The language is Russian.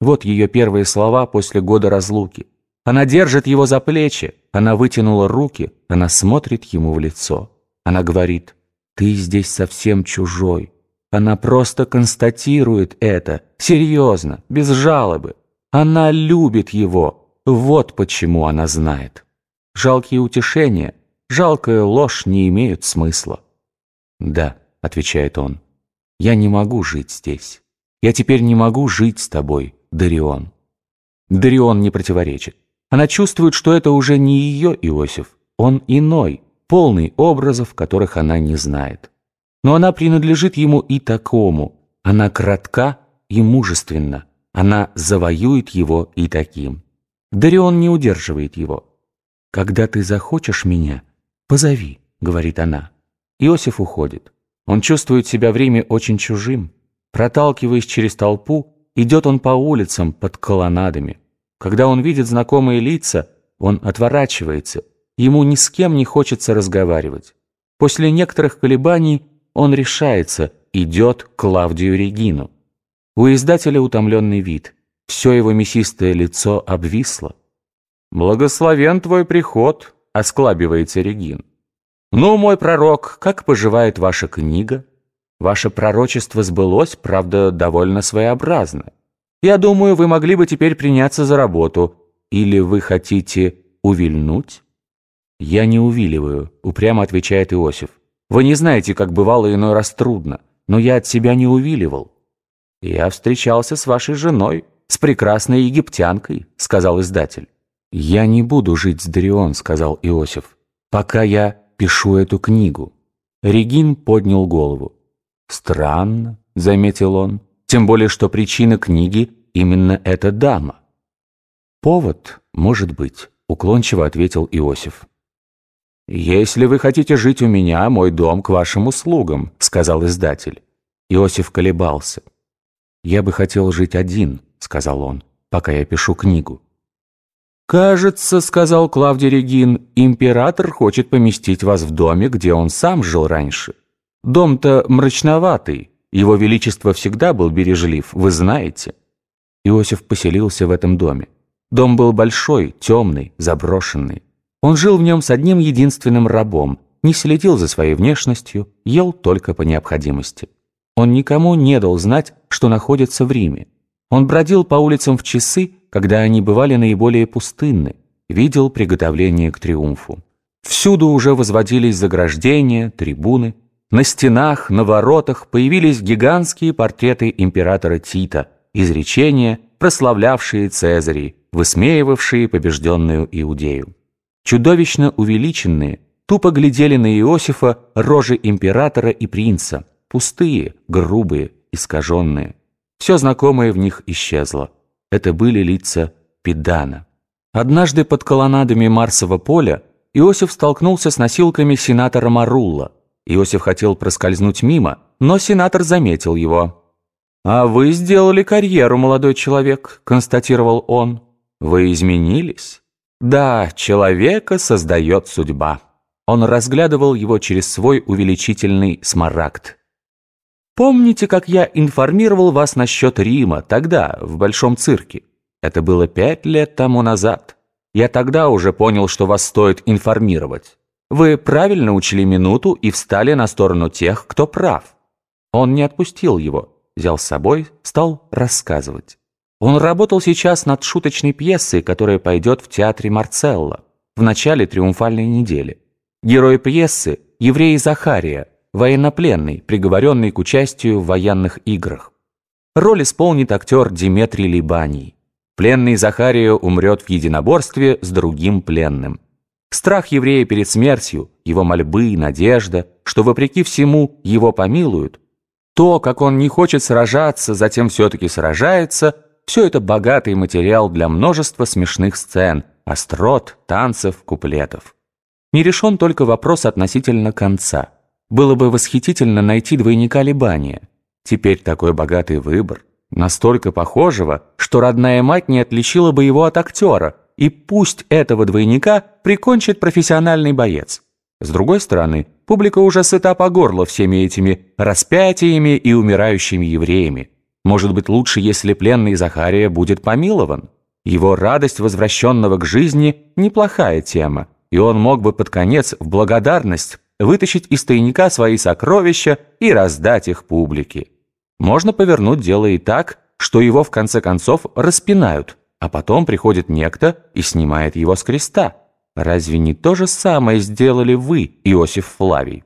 Вот ее первые слова после года разлуки. Она держит его за плечи, она вытянула руки, она смотрит ему в лицо. Она говорит, «Ты здесь совсем чужой». Она просто констатирует это, серьезно, без жалобы. Она любит его, вот почему она знает. Жалкие утешения, жалкая ложь не имеют смысла. «Да», — отвечает он, — «я не могу жить здесь. Я теперь не могу жить с тобой, Дарион». Дарион не противоречит. Она чувствует, что это уже не ее Иосиф, он иной, полный образов, которых она не знает. Но она принадлежит ему и такому. Она кратка и мужественна. Она завоюет его и таким. Дарион не удерживает его. «Когда ты захочешь меня, позови», — говорит она. Иосиф уходит. Он чувствует себя в Риме очень чужим. Проталкиваясь через толпу, идет он по улицам под колоннадами. Когда он видит знакомые лица, он отворачивается. Ему ни с кем не хочется разговаривать. После некоторых колебаний он решается, идет к Клавдию Регину. У издателя утомленный вид. Все его мясистое лицо обвисло. «Благословен твой приход», — осклабивается Регин. «Ну, мой пророк, как поживает ваша книга? Ваше пророчество сбылось, правда, довольно своеобразно. Я думаю, вы могли бы теперь приняться за работу. Или вы хотите увильнуть?» «Я не увиливаю», — упрямо отвечает Иосиф. «Вы не знаете, как бывало иной раз трудно, но я от себя не увиливал». «Я встречался с вашей женой, с прекрасной египтянкой», — сказал издатель. «Я не буду жить с Дарион», — сказал Иосиф, «пока я пишу эту книгу». Регин поднял голову. «Странно», — заметил он, «тем более, что причина книги именно эта дама». «Повод, может быть», — уклончиво ответил Иосиф. «Если вы хотите жить у меня, мой дом к вашим услугам», — сказал издатель. Иосиф колебался. «Я бы хотел жить один», — сказал он, — «пока я пишу книгу». «Кажется, — сказал Клавдий Регин, — император хочет поместить вас в доме, где он сам жил раньше. Дом-то мрачноватый, его величество всегда был бережлив, вы знаете». Иосиф поселился в этом доме. Дом был большой, темный, заброшенный. Он жил в нем с одним единственным рабом, не следил за своей внешностью, ел только по необходимости. Он никому не дал знать, что находится в Риме. Он бродил по улицам в часы, когда они бывали наиболее пустынны, видел приготовление к триумфу. Всюду уже возводились заграждения, трибуны. На стенах, на воротах появились гигантские портреты императора Тита, изречения, прославлявшие Цезарей, высмеивавшие побежденную Иудею. Чудовищно увеличенные, тупо глядели на Иосифа рожи императора и принца, пустые, грубые, искаженные. Все знакомое в них исчезло. Это были лица Педана. Однажды под колоннадами Марсового поля Иосиф столкнулся с носилками сенатора Марулла. Иосиф хотел проскользнуть мимо, но сенатор заметил его. «А вы сделали карьеру, молодой человек», — констатировал он. «Вы изменились?» Да, человека создает судьба. Он разглядывал его через свой увеличительный смарагд. Помните, как я информировал вас насчет Рима тогда, в Большом цирке? Это было пять лет тому назад. Я тогда уже понял, что вас стоит информировать. Вы правильно учли минуту и встали на сторону тех, кто прав. Он не отпустил его, взял с собой, стал рассказывать. Он работал сейчас над шуточной пьесой, которая пойдет в театре Марцелла в начале триумфальной недели. Герой пьесы – еврей Захария, военнопленный, приговоренный к участию в военных играх. Роль исполнит актер Диметрий Либаний. Пленный Захария умрет в единоборстве с другим пленным. Страх еврея перед смертью, его мольбы и надежда, что вопреки всему его помилуют, то, как он не хочет сражаться, затем все-таки сражается – все это богатый материал для множества смешных сцен, острот, танцев, куплетов. Не решен только вопрос относительно конца. Было бы восхитительно найти двойника Либания. Теперь такой богатый выбор, настолько похожего, что родная мать не отличила бы его от актера, и пусть этого двойника прикончит профессиональный боец. С другой стороны, публика уже сыта по горло всеми этими распятиями и умирающими евреями. Может быть, лучше, если пленный Захария будет помилован? Его радость возвращенного к жизни – неплохая тема, и он мог бы под конец в благодарность вытащить из тайника свои сокровища и раздать их публике. Можно повернуть дело и так, что его в конце концов распинают, а потом приходит некто и снимает его с креста. Разве не то же самое сделали вы, Иосиф Флавий?